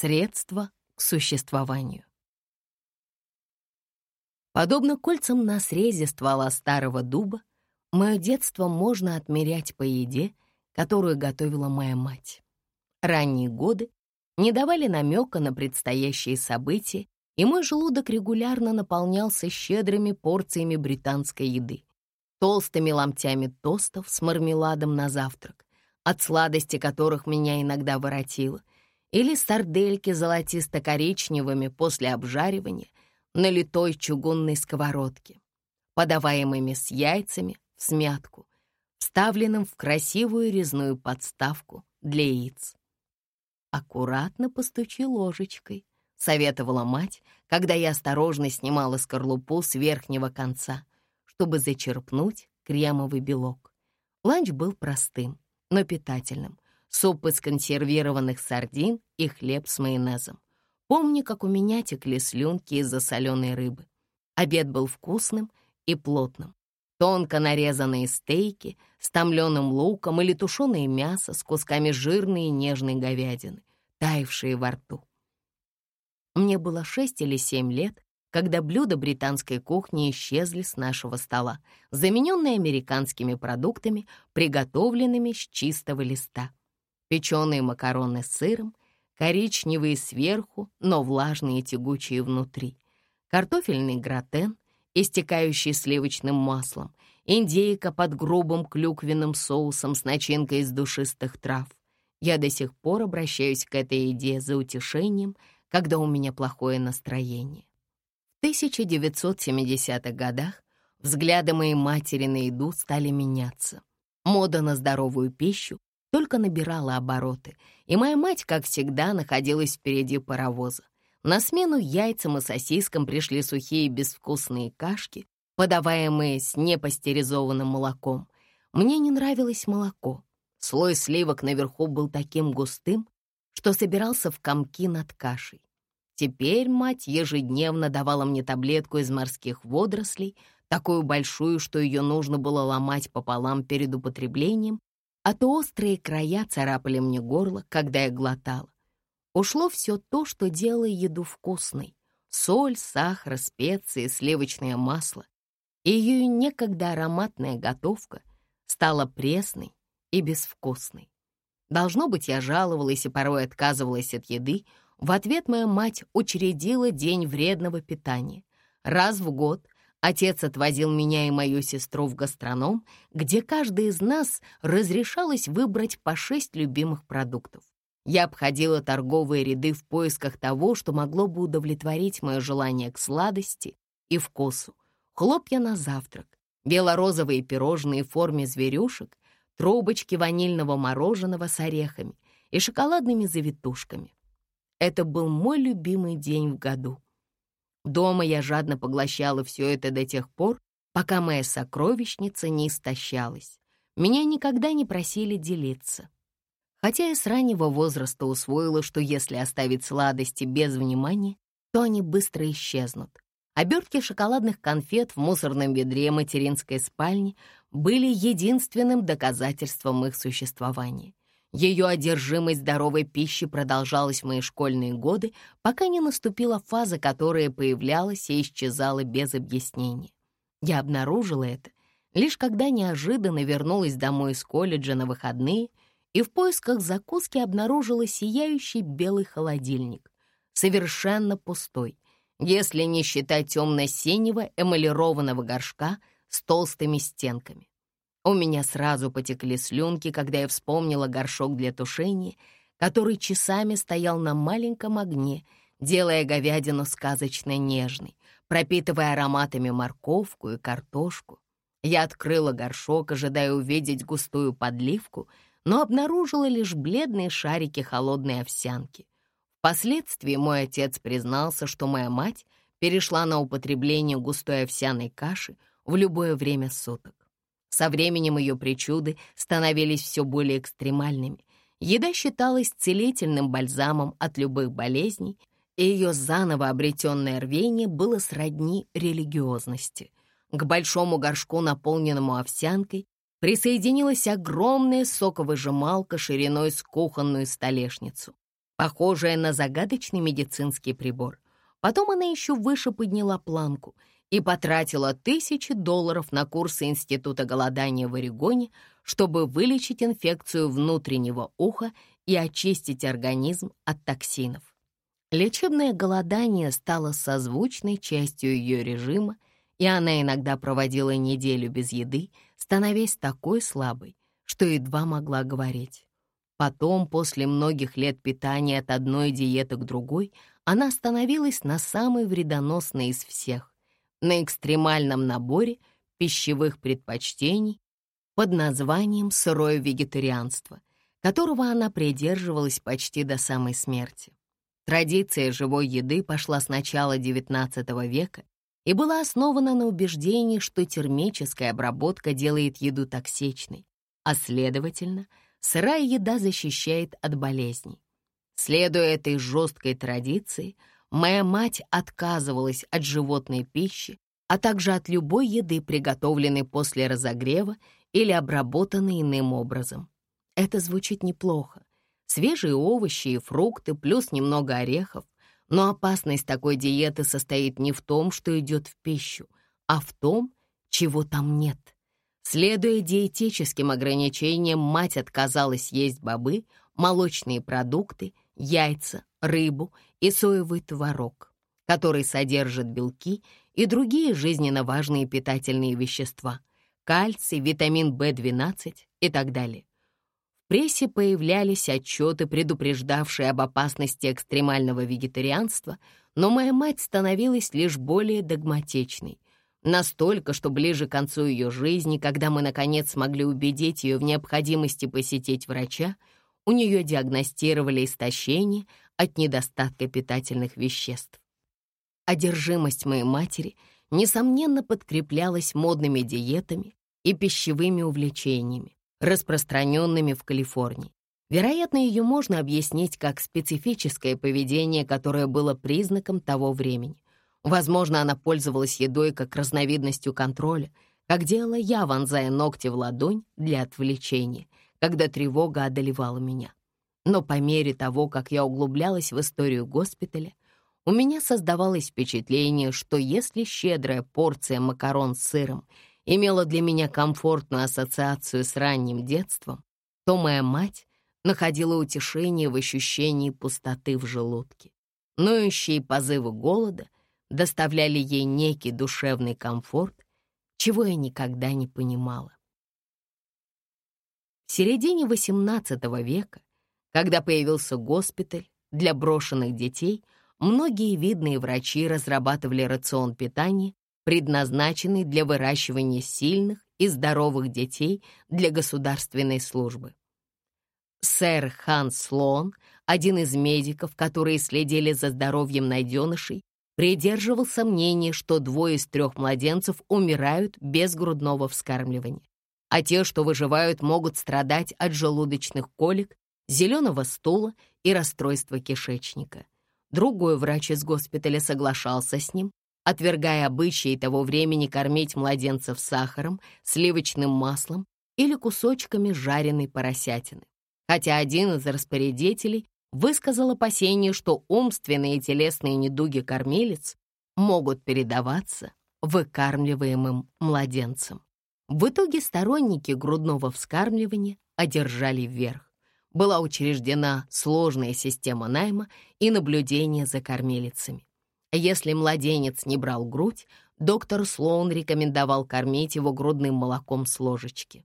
Средство к существованию. Подобно кольцам на срезе ствола старого дуба, мое детство можно отмерять по еде, которую готовила моя мать. Ранние годы не давали намека на предстоящие события, и мой желудок регулярно наполнялся щедрыми порциями британской еды, толстыми ломтями тостов с мармеладом на завтрак, от сладости которых меня иногда воротило, или сардельки золотисто-коричневыми после обжаривания на литой чугунной сковородке, подаваемыми с яйцами в смятку, вставленным в красивую резную подставку для яиц. «Аккуратно постучи ложечкой», — советовала мать, когда я осторожно снимала скорлупу с верхнего конца, чтобы зачерпнуть кремовый белок. Ланч был простым, но питательным. Суп из консервированных сардин и хлеб с майонезом. Помню, как у меня текли слюнки из-за соленой рыбы. Обед был вкусным и плотным. Тонко нарезанные стейки с томленым луком или тушеное мясо с кусками жирной и нежной говядины, таявшие во рту. Мне было шесть или семь лет, когда блюда британской кухни исчезли с нашего стола, замененные американскими продуктами, приготовленными с чистого листа. Печеные макароны с сыром, коричневые сверху, но влажные и тягучие внутри, картофельный гратен, истекающий сливочным маслом, индейка под грубым клюквенным соусом с начинкой из душистых трав. Я до сих пор обращаюсь к этой еде за утешением, когда у меня плохое настроение. В 1970-х годах взгляды моей матери на еду стали меняться. Мода на здоровую пищу только набирала обороты, и моя мать, как всегда, находилась впереди паровоза. На смену яйцам и сосискам пришли сухие безвкусные кашки, подаваемые с непастеризованным молоком. Мне не нравилось молоко. Слой сливок наверху был таким густым, что собирался в комки над кашей. Теперь мать ежедневно давала мне таблетку из морских водорослей, такую большую, что ее нужно было ломать пополам перед употреблением, а то острые края царапали мне горло, когда я глотала. Ушло все то, что делало еду вкусной. Соль, сахар, специи, сливочное масло. Ее некогда ароматная готовка стала пресной и безвкусной. Должно быть, я жаловалась и порой отказывалась от еды, в ответ моя мать учредила день вредного питания. Раз в год отец отвозил меня и мою сестру в гастроном, где каждый из нас разрешалось выбрать по шесть любимых продуктов. Я обходила торговые ряды в поисках того, что могло бы удовлетворить мое желание к сладости и вкусу. Хлопья на завтрак, белорозовые пирожные в форме зверюшек, трубочки ванильного мороженого с орехами и шоколадными завитушками. Это был мой любимый день в году. Дома я жадно поглощала все это до тех пор, пока моя сокровищница не истощалась. Меня никогда не просили делиться. Хотя я с раннего возраста усвоила, что если оставить сладости без внимания, то они быстро исчезнут. Обертки шоколадных конфет в мусорном ведре материнской спальни были единственным доказательством их существования. Ее одержимость здоровой пищи продолжалась в мои школьные годы, пока не наступила фаза, которая появлялась и исчезала без объяснения. Я обнаружила это лишь когда неожиданно вернулась домой из колледжа на выходные и в поисках закуски обнаружила сияющий белый холодильник, совершенно пустой, если не считать темно-синего эмалированного горшка с толстыми стенками. У меня сразу потекли слюнки, когда я вспомнила горшок для тушения, который часами стоял на маленьком огне, делая говядину сказочно нежной, пропитывая ароматами морковку и картошку. Я открыла горшок, ожидая увидеть густую подливку, но обнаружила лишь бледные шарики холодной овсянки. Впоследствии мой отец признался, что моя мать перешла на употребление густой овсяной каши в любое время суток. Со временем ее причуды становились все более экстремальными. Еда считалась целительным бальзамом от любых болезней, и ее заново обретенное рвение было сродни религиозности. К большому горшку, наполненному овсянкой, присоединилась огромная соковыжималка шириной с кухонную столешницу. похожее на загадочный медицинский прибор. Потом она еще выше подняла планку и потратила тысячи долларов на курсы Института голодания в Орегоне, чтобы вылечить инфекцию внутреннего уха и очистить организм от токсинов. Лечебное голодание стало созвучной частью ее режима, и она иногда проводила неделю без еды, становясь такой слабой, что едва могла говорить. Потом, после многих лет питания от одной диеты к другой, она становилась на самой вредоносной из всех, на экстремальном наборе пищевых предпочтений под названием «сырое вегетарианство», которого она придерживалась почти до самой смерти. Традиция живой еды пошла с начала XIX века и была основана на убеждении, что термическая обработка делает еду токсичной, а, следовательно, сырая еда защищает от болезней. Следуя этой жесткой традиции, моя мать отказывалась от животной пищи, а также от любой еды, приготовленной после разогрева или обработанной иным образом. Это звучит неплохо. Свежие овощи и фрукты, плюс немного орехов, но опасность такой диеты состоит не в том, что идет в пищу, а в том, чего там нет. Следуя диетическим ограничениям, мать отказалась есть бобы, молочные продукты, яйца, рыбу и соевый творог, который содержит белки и другие жизненно важные питательные вещества, кальций, витамин В12 и так далее прессе появлялись отчеты, предупреждавшие об опасности экстремального вегетарианства, но моя мать становилась лишь более догматичной. Настолько, что ближе к концу ее жизни, когда мы, наконец, смогли убедить ее в необходимости посетить врача, у нее диагностировали истощение от недостатка питательных веществ. Одержимость моей матери, несомненно, подкреплялась модными диетами и пищевыми увлечениями, распространенными в Калифорнии. Вероятно, ее можно объяснить как специфическое поведение, которое было признаком того времени. Возможно, она пользовалась едой как разновидностью контроля, как делала я, вонзая ногти в ладонь для отвлечения, когда тревога одолевала меня. Но по мере того, как я углублялась в историю госпиталя, у меня создавалось впечатление, что если щедрая порция макарон с сыром — имела для меня комфортную ассоциацию с ранним детством, то моя мать находила утешение в ощущении пустоты в желудке. Ноющие позывы голода доставляли ей некий душевный комфорт, чего я никогда не понимала. В середине XVIII века, когда появился госпиталь для брошенных детей, многие видные врачи разрабатывали рацион питания предназначенный для выращивания сильных и здоровых детей для государственной службы. Сэр Ханс Слоун, один из медиков, которые следили за здоровьем найденышей, придерживался мнения, что двое из трех младенцев умирают без грудного вскармливания, а те, что выживают, могут страдать от желудочных колик, зеленого стула и расстройства кишечника. Другой врач из госпиталя соглашался с ним отвергая обычаи того времени кормить младенцев сахаром, сливочным маслом или кусочками жареной поросятины. Хотя один из распорядителей высказал опасение, что умственные и телесные недуги кормилец могут передаваться выкармливаемым младенцам. В итоге сторонники грудного вскармливания одержали верх. Была учреждена сложная система найма и наблюдения за кормилицами. Если младенец не брал грудь, доктор Слоун рекомендовал кормить его грудным молоком с ложечки.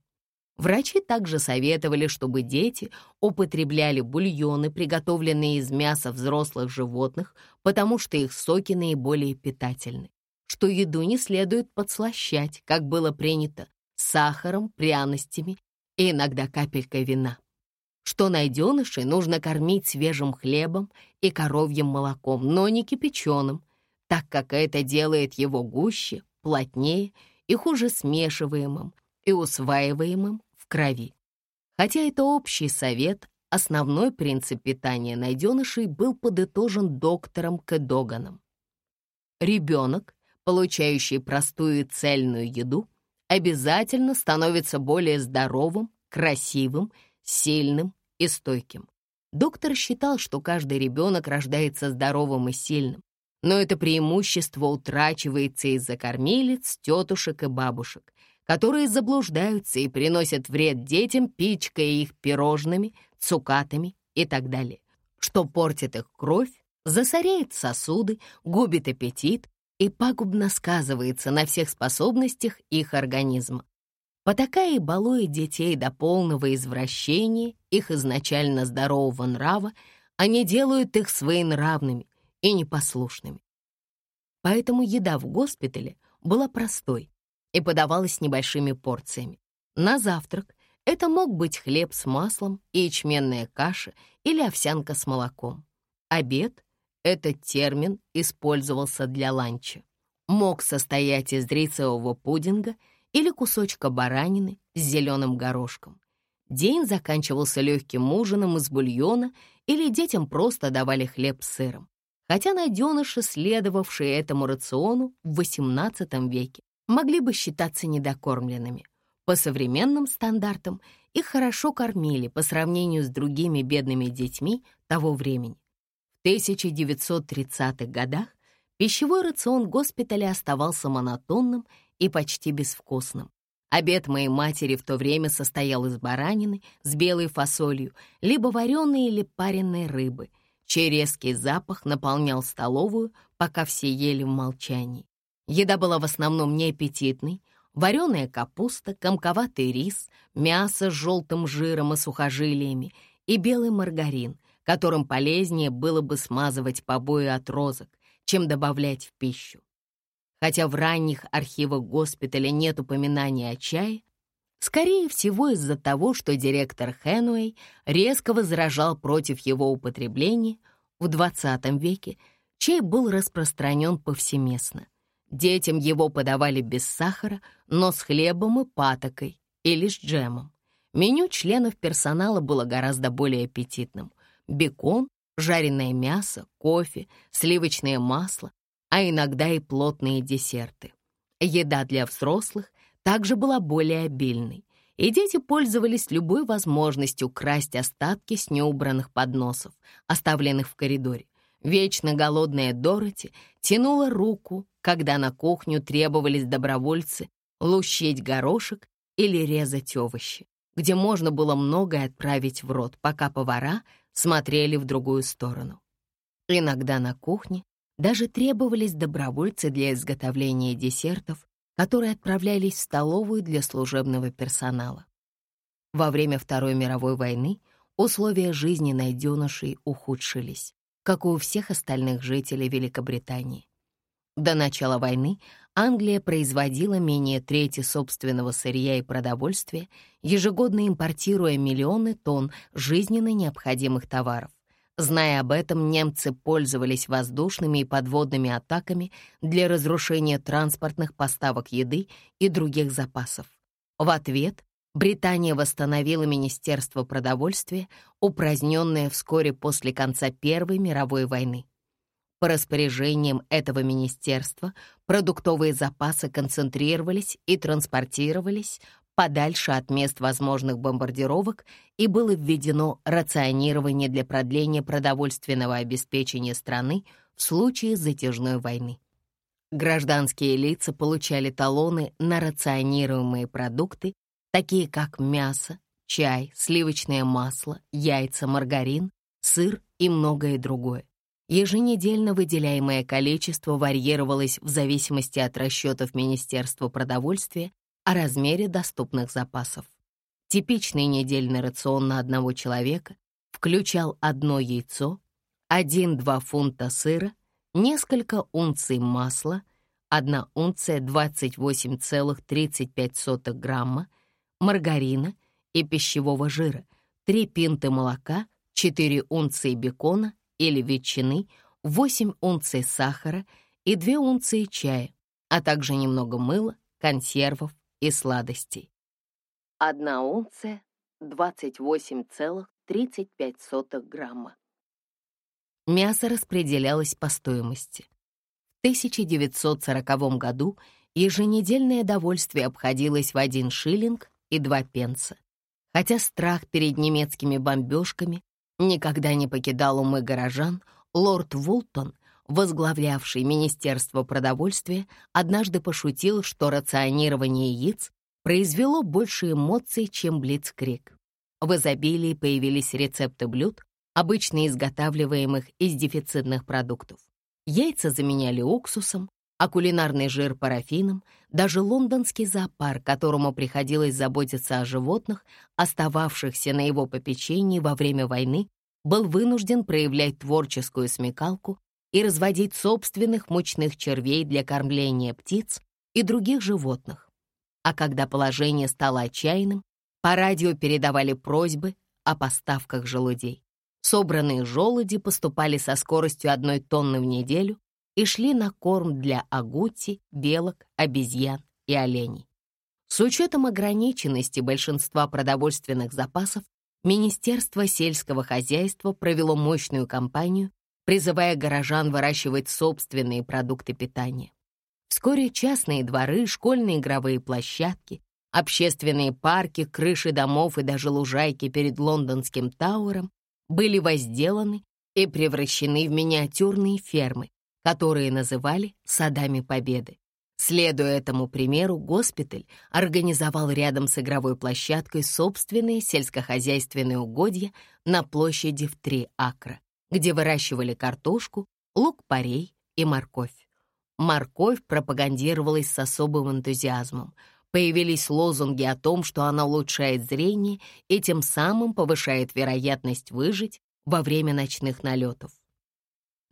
Врачи также советовали, чтобы дети употребляли бульоны, приготовленные из мяса взрослых животных, потому что их соки наиболее питательны, что еду не следует подслащать, как было принято, сахаром, пряностями и иногда капелькой вина что найденышей нужно кормить свежим хлебом и коровьим молоком, но не кипяченым, так как это делает его гуще, плотнее и хуже смешиваемым и усваиваемым в крови. Хотя это общий совет, основной принцип питания найденышей был подытожен доктором Кэдоганом. Ребенок, получающий простую и цельную еду, обязательно становится более здоровым, красивым сильным и стойким. Доктор считал, что каждый ребенок рождается здоровым и сильным, но это преимущество утрачивается из-за кормилец, тетушек и бабушек, которые заблуждаются и приносят вред детям, пичкая их пирожными, цукатами и так далее, что портит их кровь, засоряет сосуды, губит аппетит и пагубно сказывается на всех способностях их организма. Потакая и балуя детей до полного извращения их изначально здорового нрава, они делают их своенравными и непослушными. Поэтому еда в госпитале была простой и подавалась небольшими порциями. На завтрак это мог быть хлеб с маслом и ячменная каша или овсянка с молоком. Обед — этот термин использовался для ланча. Мог состоять из рисового пудинга — или кусочка баранины с зеленым горошком. День заканчивался легким ужином из бульона или детям просто давали хлеб с сыром. Хотя найденыши, следовавшие этому рациону в XVIII веке, могли бы считаться недокормленными. По современным стандартам их хорошо кормили по сравнению с другими бедными детьми того времени. В 1930-х годах пищевой рацион госпиталя оставался монотонным и почти безвкусным. Обед моей матери в то время состоял из баранины с белой фасолью, либо вареной или пареной рыбы, чей резкий запах наполнял столовую, пока все ели в молчании. Еда была в основном неаппетитной, вареная капуста, комковатый рис, мясо с желтым жиром и сухожилиями и белый маргарин, которым полезнее было бы смазывать побои от розок, чем добавлять в пищу. Хотя в ранних архивах госпиталя нет упоминания о чае, скорее всего из-за того, что директор Хэнуэй резко возражал против его употребления, в XX веке чай был распространен повсеместно. Детям его подавали без сахара, но с хлебом и патокой или с джемом. Меню членов персонала было гораздо более аппетитным. Бекон, жареное мясо, кофе, сливочное масло, а иногда и плотные десерты. Еда для взрослых также была более обильной, и дети пользовались любой возможностью красть остатки с неубранных подносов, оставленных в коридоре. Вечно голодная Дороти тянула руку, когда на кухню требовались добровольцы лущить горошек или резать овощи, где можно было многое отправить в рот, пока повара смотрели в другую сторону. Иногда на кухне даже требовались добровольцы для изготовления десертов, которые отправлялись в столовую для служебного персонала. Во время Второй мировой войны условия жизни найденышей ухудшились, как и у всех остальных жителей Великобритании. До начала войны Англия производила менее трети собственного сырья и продовольствия, ежегодно импортируя миллионы тонн жизненно необходимых товаров. Зная об этом, немцы пользовались воздушными и подводными атаками для разрушения транспортных поставок еды и других запасов. В ответ Британия восстановила Министерство продовольствия, упраздненное вскоре после конца Первой мировой войны. По распоряжениям этого министерства продуктовые запасы концентрировались и транспортировались подальше от мест возможных бомбардировок и было введено рационирование для продления продовольственного обеспечения страны в случае затяжной войны. Гражданские лица получали талоны на рационируемые продукты, такие как мясо, чай, сливочное масло, яйца, маргарин, сыр и многое другое. Еженедельно выделяемое количество варьировалось в зависимости от расчетов Министерства продовольствия о размере доступных запасов. Типичный недельный рацион на одного человека включал одно яйцо, 1-2 фунта сыра, несколько унций масла, 1 унция 28,35 грамма, маргарина и пищевого жира, 3 пинты молока, 4 унции бекона или ветчины, 8 унций сахара и 2 унции чая, а также немного мыла, консервов и сладостей. Одна унция — 28,35 грамма. Мясо распределялось по стоимости. В 1940 году еженедельное довольствие обходилось в один шиллинг и два пенса. Хотя страх перед немецкими бомбежками никогда не покидал умы горожан, лорд Вултон, возглавлявший Министерство продовольствия, однажды пошутил, что рационирование яиц произвело больше эмоций, чем Блицкрик. В изобилии появились рецепты блюд, обычно изготавливаемых из дефицитных продуктов. Яйца заменяли уксусом, а кулинарный жир — парафином. Даже лондонский зоопарк, которому приходилось заботиться о животных, остававшихся на его попечении во время войны, был вынужден проявлять творческую смекалку и разводить собственных мучных червей для кормления птиц и других животных. А когда положение стало отчаянным, по радио передавали просьбы о поставках желудей. Собранные желуди поступали со скоростью одной тонны в неделю и шли на корм для агути, белок, обезьян и оленей. С учетом ограниченности большинства продовольственных запасов, Министерство сельского хозяйства провело мощную кампанию, призывая горожан выращивать собственные продукты питания. Вскоре частные дворы, школьные игровые площадки, Общественные парки, крыши домов и даже лужайки перед лондонским Тауэром были возделаны и превращены в миниатюрные фермы, которые называли «садами Победы». Следуя этому примеру, госпиталь организовал рядом с игровой площадкой собственные сельскохозяйственные угодья на площади в три акра, где выращивали картошку, лук-порей и морковь. Морковь пропагандировалась с особым энтузиазмом — Появились лозунги о том, что она улучшает зрение и тем самым повышает вероятность выжить во время ночных налетов.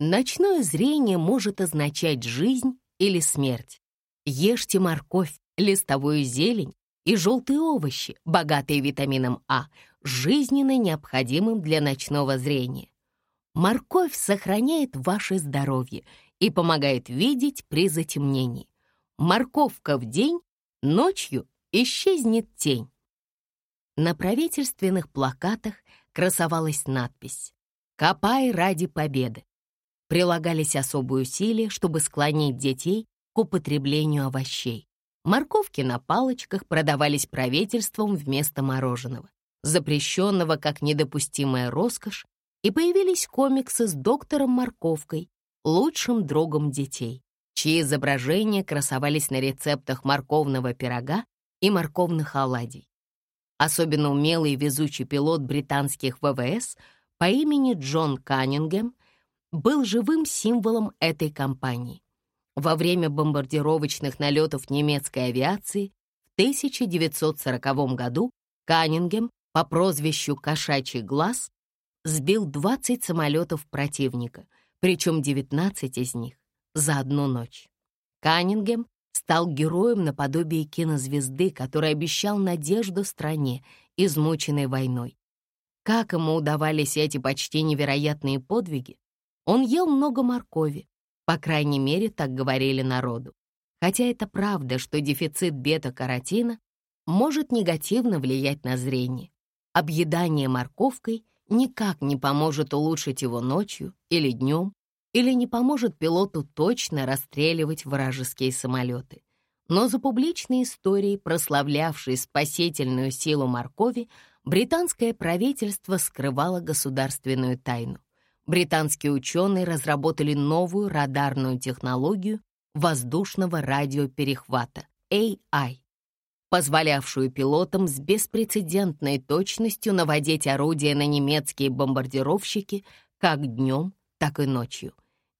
Ночное зрение может означать жизнь или смерть. Ешьте морковь, листовую зелень и желтые овощи, богатые витамином А, жизненно необходимым для ночного зрения. Морковь сохраняет ваше здоровье и помогает видеть при затемнении. Морковка в день Ночью исчезнет тень. На правительственных плакатах красовалась надпись «Копай ради победы». Прилагались особые усилия, чтобы склонить детей к употреблению овощей. Морковки на палочках продавались правительством вместо мороженого, запрещенного как недопустимая роскошь, и появились комиксы с доктором Морковкой, лучшим другом детей чьи изображения красовались на рецептах морковного пирога и морковных оладий. Особенно умелый и везучий пилот британских ВВС по имени Джон Каннингем был живым символом этой кампании. Во время бомбардировочных налетов немецкой авиации в 1940 году Каннингем по прозвищу «Кошачий глаз» сбил 20 самолетов противника, причем 19 из них за одну ночь. Каннингем стал героем наподобие кинозвезды, который обещал надежду стране, измученной войной. Как ему удавались эти почти невероятные подвиги? Он ел много моркови, по крайней мере, так говорили народу. Хотя это правда, что дефицит бета-каротина может негативно влиять на зрение. Объедание морковкой никак не поможет улучшить его ночью или днем, или не поможет пилоту точно расстреливать вражеские самолеты. Но за публичной историей, прославлявшей спасительную силу моркови, британское правительство скрывало государственную тайну. Британские ученые разработали новую радарную технологию воздушного радиоперехвата AI, позволявшую пилотам с беспрецедентной точностью наводить орудия на немецкие бомбардировщики как днем, так и ночью.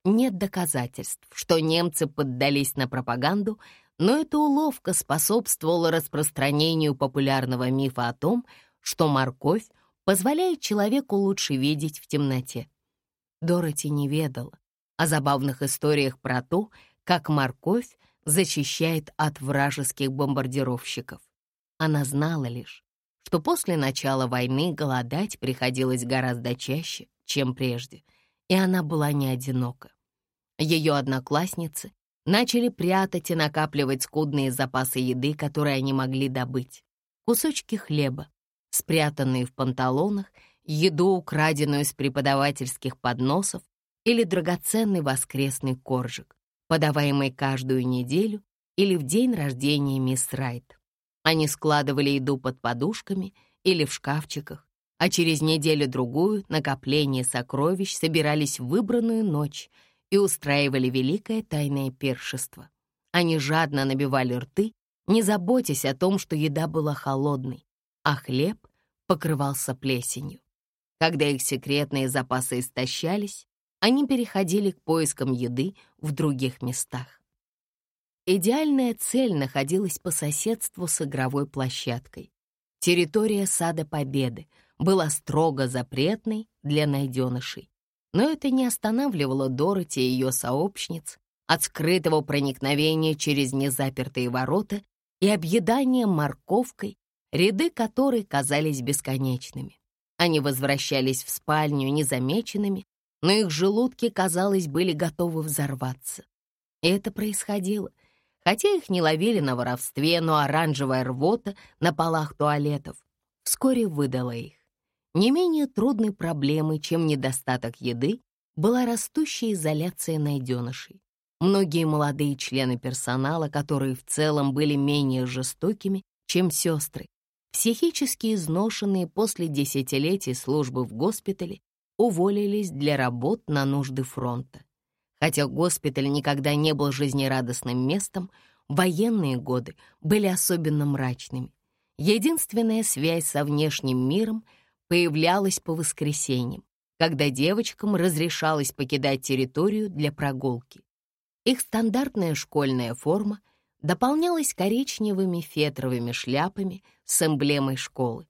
Нет доказательств, что немцы поддались на пропаганду, но эта уловка способствовала распространению популярного мифа о том, что морковь позволяет человеку лучше видеть в темноте. Дороти не ведала о забавных историях про то, как морковь защищает от вражеских бомбардировщиков. Она знала лишь, что после начала войны голодать приходилось гораздо чаще, чем прежде, и она была не одинока. Ее одноклассницы начали прятать и накапливать скудные запасы еды, которые они могли добыть. Кусочки хлеба, спрятанные в панталонах, еду, украденную из преподавательских подносов или драгоценный воскресный коржик, подаваемый каждую неделю или в день рождения мисс Райт. Они складывали еду под подушками или в шкафчиках, а через неделю-другую накопление сокровищ собирались в выбранную ночь и устраивали великое тайное пиршество. Они жадно набивали рты, не заботясь о том, что еда была холодной, а хлеб покрывался плесенью. Когда их секретные запасы истощались, они переходили к поискам еды в других местах. Идеальная цель находилась по соседству с игровой площадкой. Территория Сада Победы была строго запретной для найденышей. Но это не останавливало Дороти и ее сообщниц от скрытого проникновения через незапертые ворота и объедания морковкой, ряды которой казались бесконечными. Они возвращались в спальню незамеченными, но их желудки, казалось, были готовы взорваться. И это происходило — Хотя их не ловили на воровстве, но оранжевая рвота на полах туалетов вскоре выдала их. Не менее трудной проблемой, чем недостаток еды, была растущая изоляция найденышей. Многие молодые члены персонала, которые в целом были менее жестокими, чем сестры, психически изношенные после десятилетий службы в госпитале, уволились для работ на нужды фронта. Хотя госпиталь никогда не был жизнерадостным местом, военные годы были особенно мрачными. Единственная связь со внешним миром появлялась по воскресеньям, когда девочкам разрешалось покидать территорию для прогулки. Их стандартная школьная форма дополнялась коричневыми фетровыми шляпами с эмблемой школы.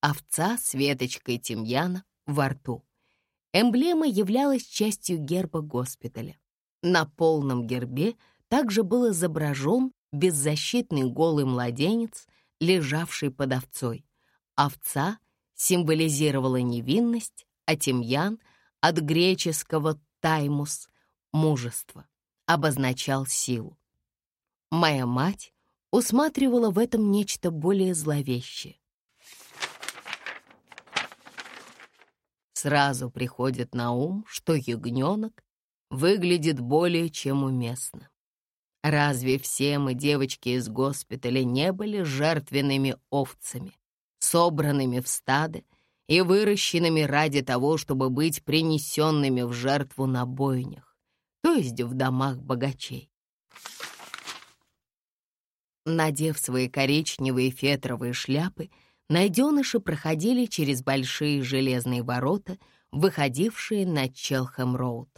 Овца с веточкой тимьяна во рту. Эмблема являлась частью герба госпиталя. На полном гербе также был изображен беззащитный голый младенец, лежавший под овцой. Овца символизировала невинность, а тимьян от греческого «таймус» — мужество, обозначал силу. Моя мать усматривала в этом нечто более зловещее. Сразу приходит на ум, что ягненок выглядит более чем уместно. Разве все мы, девочки из госпиталя, не были жертвенными овцами, собранными в стадо и выращенными ради того, чтобы быть принесенными в жертву на бойнях, то есть в домах богачей? Надев свои коричневые фетровые шляпы, найденыши проходили через большие железные ворота, выходившие на Челхэм-Роуд.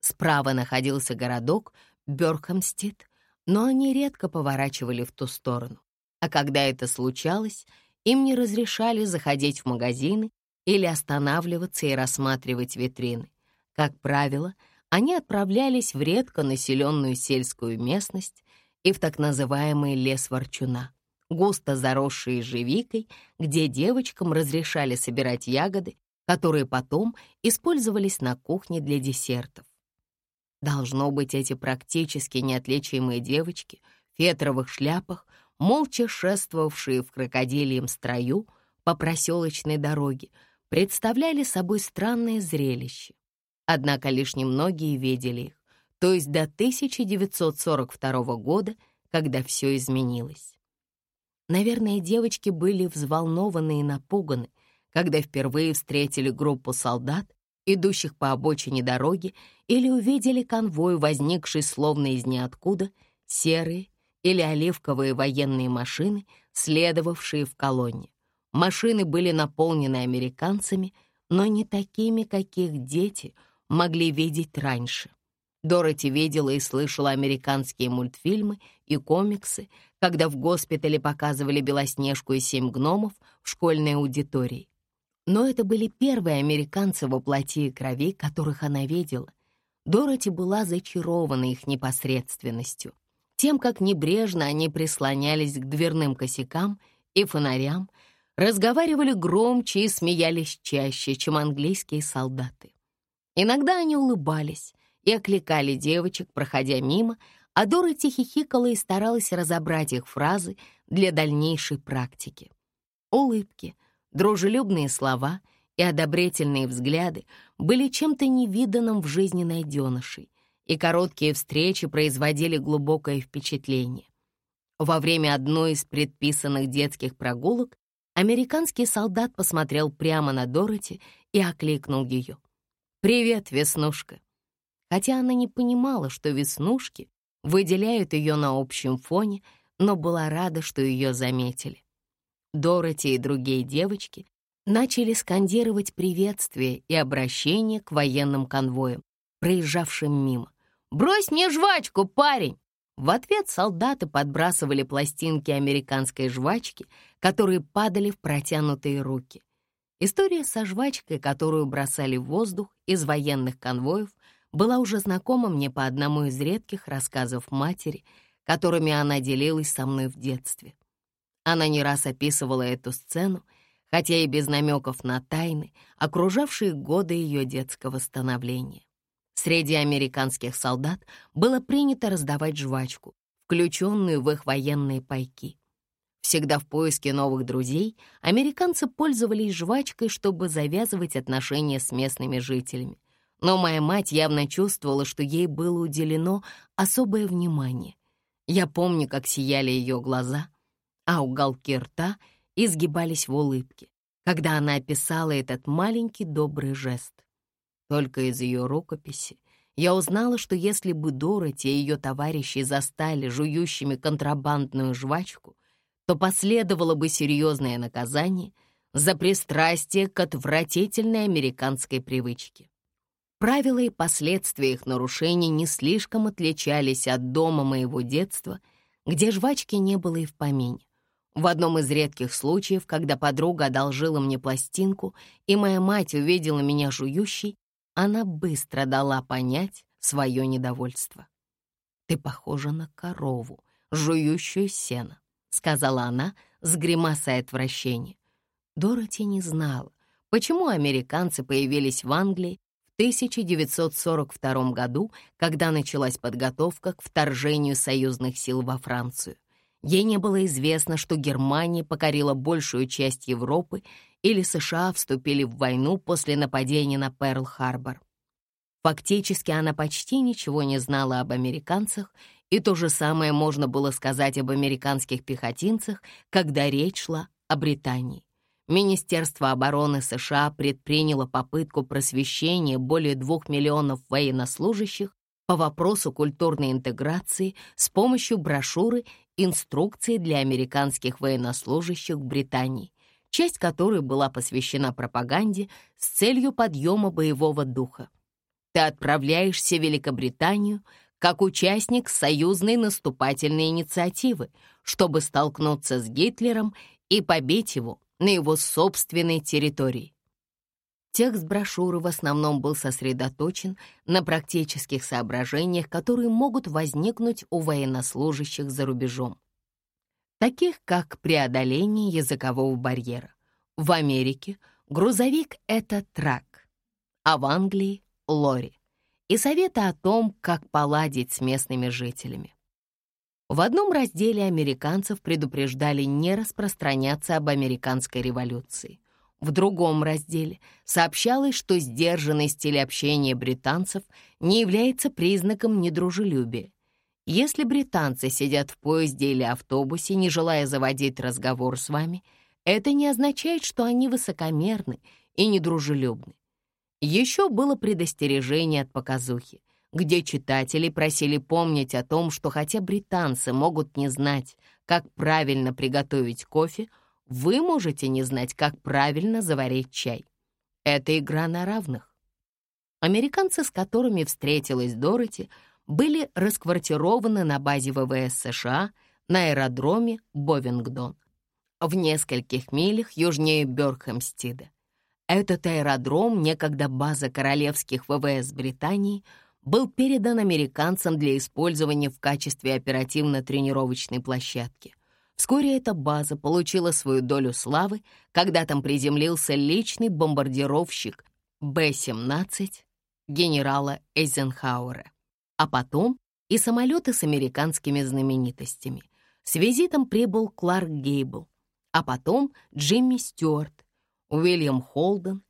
Справа находился городок Бёркхамстед, но они редко поворачивали в ту сторону. А когда это случалось, им не разрешали заходить в магазины или останавливаться и рассматривать витрины. Как правило, они отправлялись в редко населенную сельскую местность и в так называемый лес Ворчуна густо заросшие ежевикой, где девочкам разрешали собирать ягоды, которые потом использовались на кухне для десертов. Должно быть, эти практически неотличимые девочки в фетровых шляпах, молча шествовавшие в крокодильем строю по проселочной дороге, представляли собой странное зрелище. Однако лишь немногие видели их, то есть до 1942 года, когда все изменилось. Наверное, девочки были взволнованы и напуганы, когда впервые встретили группу солдат, идущих по обочине дороги, или увидели конвой, возникший словно из ниоткуда, серые или оливковые военные машины, следовавшие в колонне. Машины были наполнены американцами, но не такими, каких дети могли видеть раньше. Дороти видела и слышала американские мультфильмы и комиксы, когда в госпитале показывали Белоснежку и семь гномов в школьной аудитории. Но это были первые американцы во плоти и крови, которых она видела. Дороти была зачарована их непосредственностью, тем, как небрежно они прислонялись к дверным косякам и фонарям, разговаривали громче и смеялись чаще, чем английские солдаты. Иногда они улыбались и окликали девочек, проходя мимо, а Дороти хихикала и старалась разобрать их фразы для дальнейшей практики. Улыбки, дружелюбные слова и одобрительные взгляды были чем-то невиданным в жизни найденышей, и короткие встречи производили глубокое впечатление. Во время одной из предписанных детских прогулок Американский солдат посмотрел прямо на Дороти и окликнул ее. «Привет, Веснушка!» Хотя она не понимала, что веснушки выделяют ее на общем фоне, но была рада, что ее заметили. Дороти и другие девочки начали скандировать приветствие и обращение к военным конвоям, проезжавшим мимо. «Брось мне жвачку, парень!» В ответ солдаты подбрасывали пластинки американской жвачки, которые падали в протянутые руки. История со жвачкой, которую бросали в воздух из военных конвоев, была уже знакома мне по одному из редких рассказов матери, которыми она делилась со мной в детстве. Она не раз описывала эту сцену, хотя и без намеков на тайны, окружавшие годы ее детского становления. Среди американских солдат было принято раздавать жвачку, включенную в их военные пайки. Всегда в поиске новых друзей американцы пользовались жвачкой, чтобы завязывать отношения с местными жителями. Но моя мать явно чувствовала, что ей было уделено особое внимание. Я помню, как сияли ее глаза, а уголки рта изгибались в улыбке, когда она описала этот маленький добрый жест. Только из ее рукописи я узнала, что если бы Дороти и ее товарищи застали жующими контрабандную жвачку, то последовало бы серьезное наказание за пристрастие к отвратительной американской привычке. Правила и последствия их нарушений не слишком отличались от дома моего детства, где жвачки не было и в помине. В одном из редких случаев, когда подруга одолжила мне пластинку, и моя мать увидела меня жующей, она быстро дала понять свое недовольство. «Ты похожа на корову, жующую сено», — сказала она с гримасой отвращения. Дороти не знала, почему американцы появились в Англии 1942 году, когда началась подготовка к вторжению союзных сил во Францию. Ей не было известно, что Германия покорила большую часть Европы или США вступили в войну после нападения на Перл-Харбор. Фактически она почти ничего не знала об американцах, и то же самое можно было сказать об американских пехотинцах, когда речь шла о Британии. Министерство обороны США предприняло попытку просвещения более двух миллионов военнослужащих по вопросу культурной интеграции с помощью брошюры «Инструкции для американских военнослужащих Британии», часть которой была посвящена пропаганде с целью подъема боевого духа. Ты отправляешься в Великобританию как участник союзной наступательной инициативы, чтобы столкнуться с Гитлером и побить его на его собственной территории. Текст брошюры в основном был сосредоточен на практических соображениях, которые могут возникнуть у военнослужащих за рубежом таких как преодоление языкового барьера. В Америке грузовик — это трак, а в Англии — лори. И советы о том, как поладить с местными жителями. В одном разделе американцев предупреждали не распространяться об американской революции. В другом разделе сообщалось, что сдержанный стиль общения британцев не является признаком недружелюбия, если британцы сидят в поезде или автобусе, не желая заводить разговор с вами, это не означает, что они высокомерны и недружелюбны. Еще было предостережение от показухи, где читатели просили помнить о том, что хотя британцы могут не знать, как правильно приготовить кофе, вы можете не знать, как правильно заварить чай. Это игра на равных. Американцы, с которыми встретилась Дороти, были расквартированы на базе ВВС США на аэродроме Бовингдон в нескольких милях южнее Бёркхэмстида. Этот аэродром, некогда база королевских ВВС Британии, был передан американцам для использования в качестве оперативно-тренировочной площадки. Вскоре эта база получила свою долю славы, когда там приземлился личный бомбардировщик Б-17 генерала Эйзенхауэра а потом и самолеты с американскими знаменитостями. С визитом прибыл Кларк Гейбл, а потом Джимми Стюарт, Уильям Холден,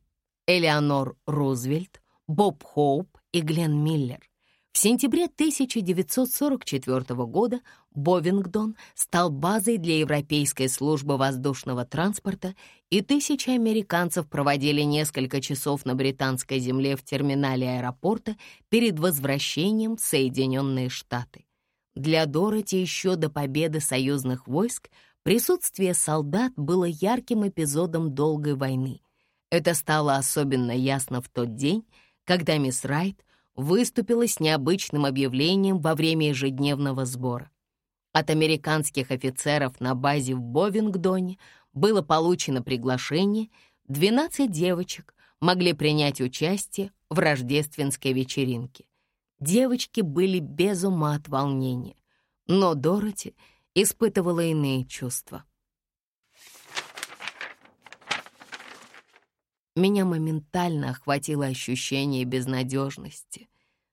Элеонор Рузвельт, Боб Хоуп и Глен Миллер. В сентябре 1944 года Бовингдон стал базой для Европейской службы воздушного транспорта, и тысячи американцев проводили несколько часов на британской земле в терминале аэропорта перед возвращением в Соединенные Штаты. Для Дороти еще до победы союзных войск присутствие солдат было ярким эпизодом долгой войны. Это стало особенно ясно в тот день, когда мисс Райт — выступила с необычным объявлением во время ежедневного сбора. От американских офицеров на базе в Бовингдоне было получено приглашение, 12 девочек могли принять участие в рождественской вечеринке. Девочки были без ума от волнения, но Дороти испытывала иные чувства. Меня моментально охватило ощущение безнадежности.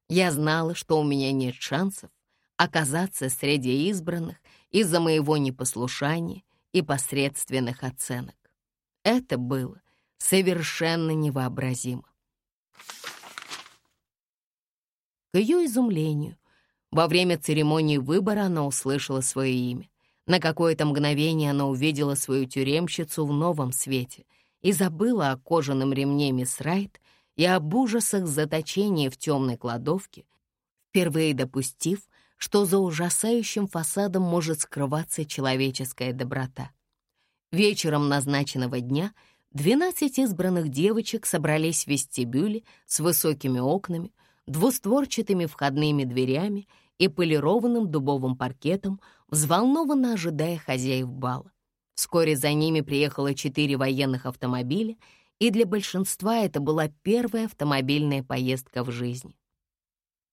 Я знала, что у меня нет шансов оказаться среди избранных из-за моего непослушания и посредственных оценок. Это было совершенно невообразимо. К ее изумлению, во время церемонии выбора она услышала свое имя. На какое-то мгновение она увидела свою тюремщицу в новом свете — и забыла о кожаном ремне мисс Райт и об ужасах заточения в темной кладовке, впервые допустив, что за ужасающим фасадом может скрываться человеческая доброта. Вечером назначенного дня двенадцать избранных девочек собрались в вестибюле с высокими окнами, двустворчатыми входными дверями и полированным дубовым паркетом, взволнованно ожидая хозяев бала. Вскоре за ними приехало четыре военных автомобиля, и для большинства это была первая автомобильная поездка в жизни.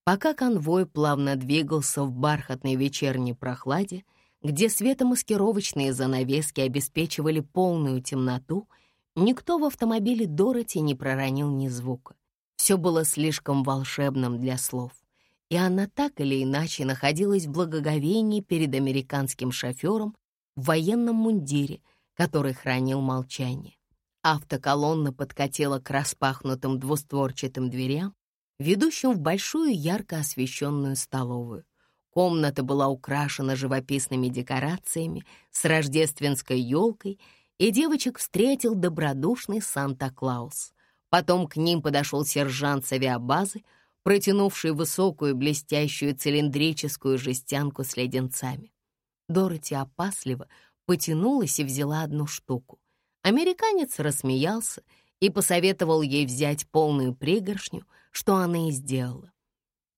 Пока конвой плавно двигался в бархатной вечерней прохладе, где светомаскировочные занавески обеспечивали полную темноту, никто в автомобиле Дороти не проронил ни звука. Все было слишком волшебным для слов, и она так или иначе находилась в благоговении перед американским шофером, в военном мундире, который хранил молчание. Автоколонна подкатила к распахнутым двустворчатым дверям, ведущим в большую ярко освещенную столовую. Комната была украшена живописными декорациями с рождественской елкой, и девочек встретил добродушный Санта-Клаус. Потом к ним подошел сержант с авиабазы, протянувший высокую блестящую цилиндрическую жестянку с леденцами. Дороти опасливо потянулась и взяла одну штуку. Американец рассмеялся и посоветовал ей взять полную пригоршню, что она и сделала.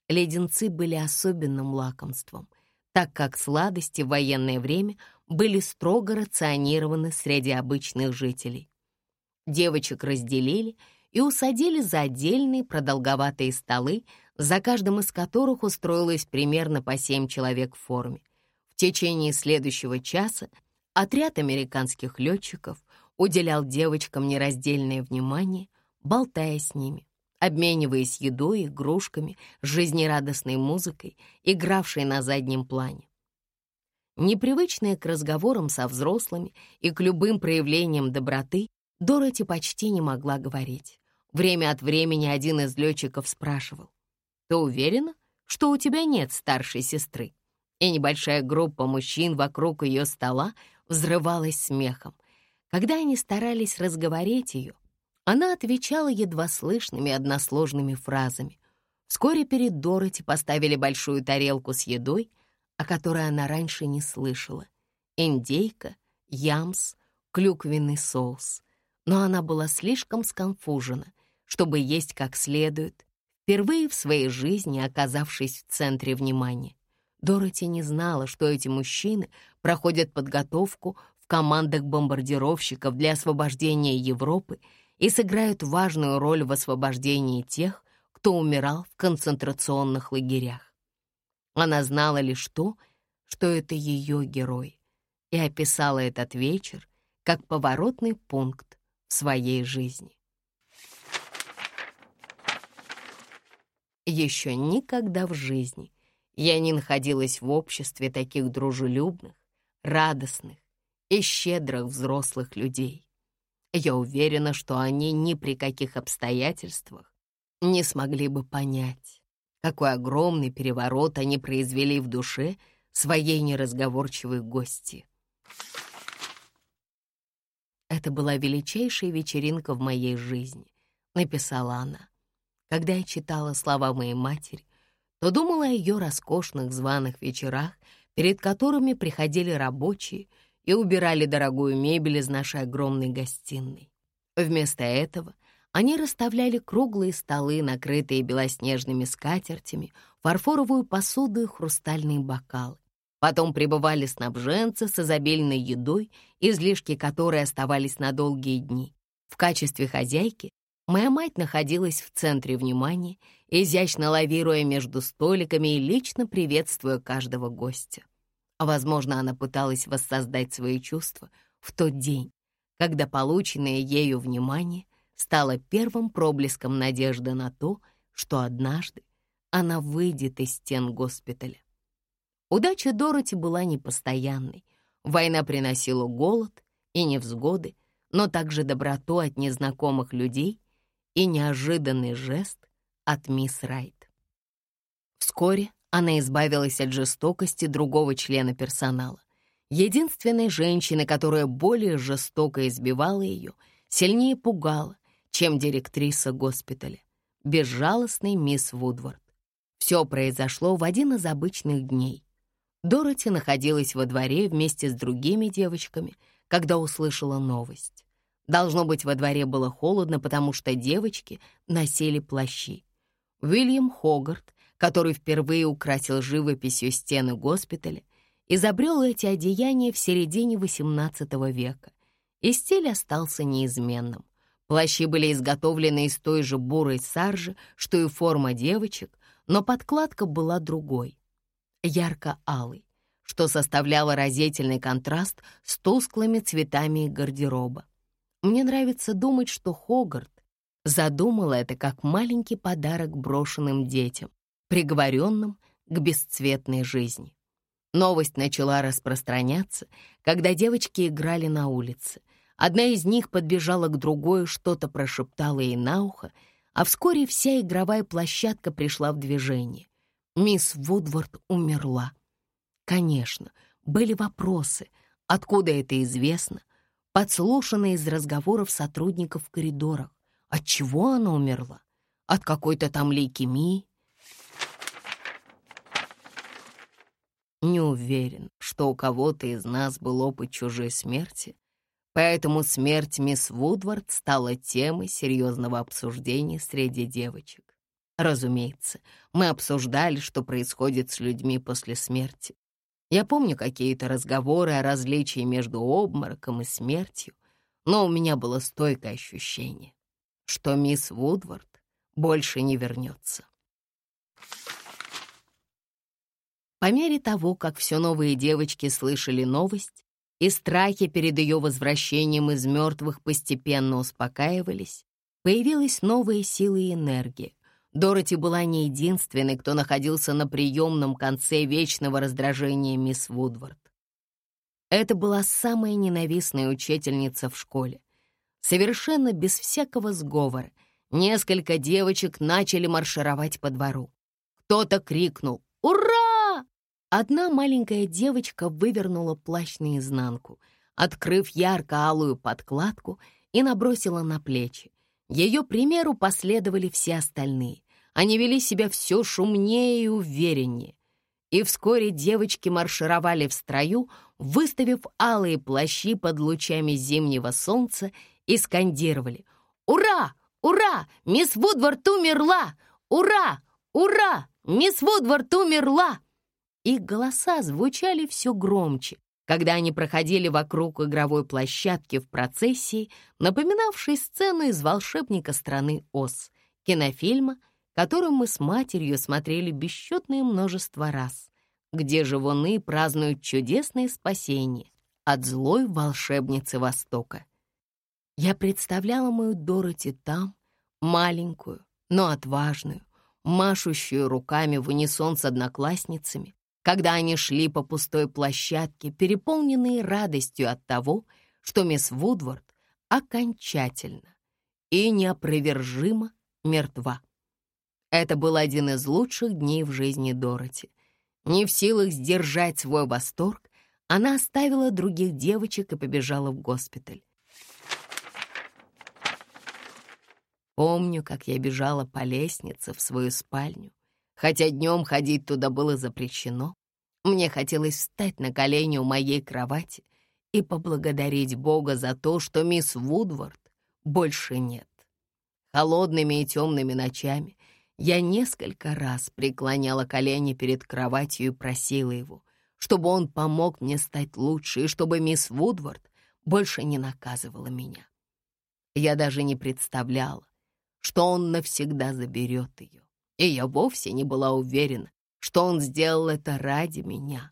Леденцы были особенным лакомством, так как сладости в военное время были строго рационированы среди обычных жителей. Девочек разделили и усадили за отдельные продолговатые столы, за каждым из которых устроилось примерно по семь человек в форме течение следующего часа отряд американских летчиков уделял девочкам нераздельное внимание, болтая с ними, обмениваясь едой, игрушками, жизнерадостной музыкой, игравшей на заднем плане. Непривычная к разговорам со взрослыми и к любым проявлениям доброты, Дороти почти не могла говорить. Время от времени один из летчиков спрашивал, «Ты уверена, что у тебя нет старшей сестры?» И небольшая группа мужчин вокруг ее стола взрывалась смехом. Когда они старались разговорить ее, она отвечала едва слышными односложными фразами. Вскоре перед Дороти поставили большую тарелку с едой, о которой она раньше не слышала. Индейка, ямс, клюквенный соус. Но она была слишком сконфужена, чтобы есть как следует, впервые в своей жизни оказавшись в центре внимания. Дороти не знала, что эти мужчины проходят подготовку в командах бомбардировщиков для освобождения Европы и сыграют важную роль в освобождении тех, кто умирал в концентрационных лагерях. Она знала лишь то, что это ее герой, и описала этот вечер как поворотный пункт в своей жизни. Еще никогда в жизни я не находилась в обществе таких дружелюбных, радостных и щедрых взрослых людей. Я уверена, что они ни при каких обстоятельствах не смогли бы понять, какой огромный переворот они произвели в душе своей неразговорчивой гости. «Это была величайшая вечеринка в моей жизни», — написала она. Когда я читала слова моей матери, то думала о ее роскошных званых вечерах, перед которыми приходили рабочие и убирали дорогую мебель из нашей огромной гостиной. Вместо этого они расставляли круглые столы, накрытые белоснежными скатертями, фарфоровую посуду и хрустальные бокалы. Потом прибывали снабженцы с изобильной едой, излишки которой оставались на долгие дни. В качестве хозяйки моя мать находилась в центре внимания, изящно лавируя между столиками и лично приветствуя каждого гостя. Возможно, она пыталась воссоздать свои чувства в тот день, когда полученное ею внимание стало первым проблеском надежды на то, что однажды она выйдет из стен госпиталя. Удача Дороти была непостоянной. Война приносила голод и невзгоды, но также доброту от незнакомых людей и неожиданный жест от мисс Райт. Вскоре она избавилась от жестокости другого члена персонала. Единственной женщины, которая более жестоко избивала ее, сильнее пугала чем директриса госпиталя, безжалостный мисс Вудвард. Все произошло в один из обычных дней. Дороти находилась во дворе вместе с другими девочками, когда услышала новость. Должно быть, во дворе было холодно, потому что девочки носили плащи. Уильям Хогарт, который впервые украсил живописью стены госпиталя, изобрел эти одеяния в середине XVIII века, и стиль остался неизменным. Плащи были изготовлены из той же бурой саржи, что и форма девочек, но подкладка была другой, ярко-алой, что составляло разительный контраст с тусклыми цветами гардероба. Мне нравится думать, что Хогарт задумал это как маленький подарок брошенным детям, приговоренным к бесцветной жизни. Новость начала распространяться, когда девочки играли на улице. Одна из них подбежала к другой, что-то прошептала ей на ухо, а вскоре вся игровая площадка пришла в движение. Мисс Вудвард умерла. Конечно, были вопросы, откуда это известно, подслушанные из разговоров сотрудников в коридорах. От чего она умерла? От какой-то там лейкемии? Не уверен, что у кого-то из нас был опыт чужой смерти, Поэтому смерть мисс Вудвард стала темой серьезного обсуждения среди девочек. Разумеется, мы обсуждали, что происходит с людьми после смерти. Я помню какие-то разговоры о различии между обмороком и смертью, но у меня было стойкое ощущение, что мисс Вудвард больше не вернется. По мере того, как все новые девочки слышали новость, и страхи перед ее возвращением из мертвых постепенно успокаивались, появилась новая сила и энергия. Дороти была не единственной, кто находился на приемном конце вечного раздражения мисс Вудвард. Это была самая ненавистная учительница в школе. Совершенно без всякого сговора несколько девочек начали маршировать по двору. Кто-то крикнул «Ура!» Одна маленькая девочка вывернула плащ наизнанку, открыв ярко-алую подкладку и набросила на плечи. Ее примеру последовали все остальные. Они вели себя все шумнее и увереннее. И вскоре девочки маршировали в строю, выставив алые плащи под лучами зимнего солнца и скандировали «Ура! Ура! Мисс Вудвард умерла! Ура! Ура! Мисс Вудвард умерла!» Их голоса звучали все громче, когда они проходили вокруг игровой площадки в процессии, напоминавшей сцену из «Волшебника страны Оз», кинофильма, который мы с матерью смотрели бесчетное множество раз, где живуны празднуют чудесное спасение от злой волшебницы Востока. Я представляла мою Дороти там, маленькую, но отважную, машущую руками в унисон с одноклассницами, когда они шли по пустой площадке, переполненные радостью от того, что мисс Вудвард окончательно и неопровержимо мертва. Это был один из лучших дней в жизни Дороти. Не в силах сдержать свой восторг, она оставила других девочек и побежала в госпиталь. Помню, как я бежала по лестнице в свою спальню. Хотя днем ходить туда было запрещено, мне хотелось встать на колени у моей кровати и поблагодарить Бога за то, что мисс Вудвард больше нет. Холодными и темными ночами я несколько раз преклоняла колени перед кроватью и просила его, чтобы он помог мне стать лучше и чтобы мисс Вудвард больше не наказывала меня. Я даже не представляла, что он навсегда заберет ее, и я вовсе не была уверена, что он сделал это ради меня,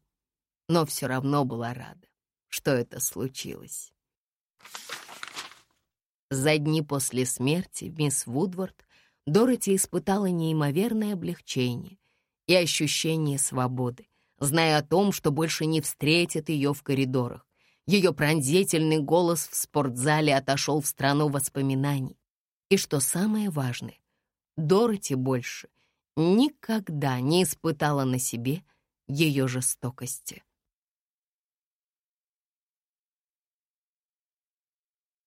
но все равно была рада, что это случилось. За дни после смерти мисс Вудвард Дороти испытала неимоверное облегчение и ощущение свободы, зная о том, что больше не встретит ее в коридорах. Ее пронзительный голос в спортзале отошел в страну воспоминаний. И что самое важное, Дороти больше никогда не испытала на себе ее жестокости.